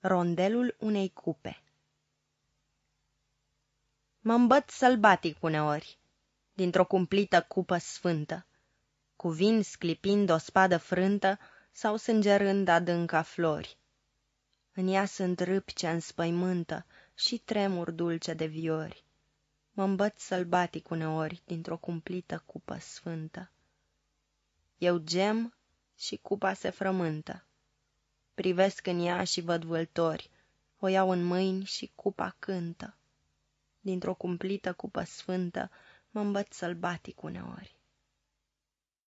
Rondelul unei cupe mă îmbăt sălbatic uneori, dintr-o cumplită cupă sfântă, cu vin sclipind o spadă frântă sau sângerând adânca flori. În ea sunt râpi ce înspăimântă și tremur dulce de viori. mă îmbăt sălbatic uneori, dintr-o cumplită cupă sfântă. Eu gem și cupa se frământă. Privesc în ea și văd vâltori, o iau în mâini și cupa cântă. Dintr-o cumplită cupă sfântă mă îmbăt sălbatic uneori.